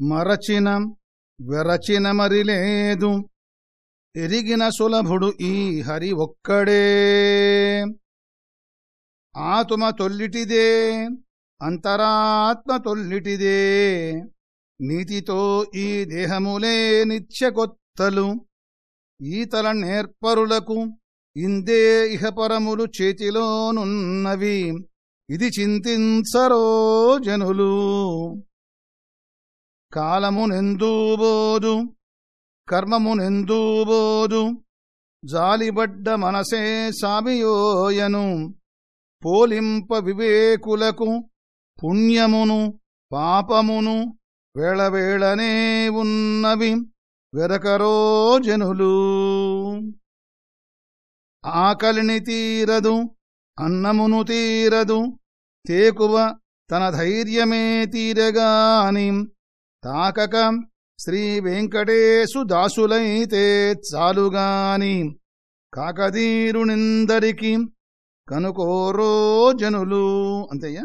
మరచిన వెరచిన మరిలేదు ఎరిగిన సులభుడు ఈ హరి ఒక్కడే. ఆతుమ తొల్లిటిదే అంతరాత్మ తొల్లిటిదే. నీతితో ఈ దేహములే నిత్యకొత్తలు. ఈతల నేర్పరులకు ఇందే ఇహపరములు చేతిలోనున్నవి. ఇది చింతించరో జనులు. కాలమునెందూబోదు? కర్మమునెందూబోదు? జాలిబడ్డ మనసే సామియోయను. పోలింప వివేకులకు పుణ్యమును పాపమును వేళవేళనే ఉన్నవి వెరకరో జనులు. ఆకలిని తీరదు అన్నమును తీరదు తేకువ తన ధైర్యమే తీరగాని తాకక శ్రీ దాసులైతే చాలుగాని. కాకదీరునిందరికి కనుకోరో జనులు అంతయ్యా?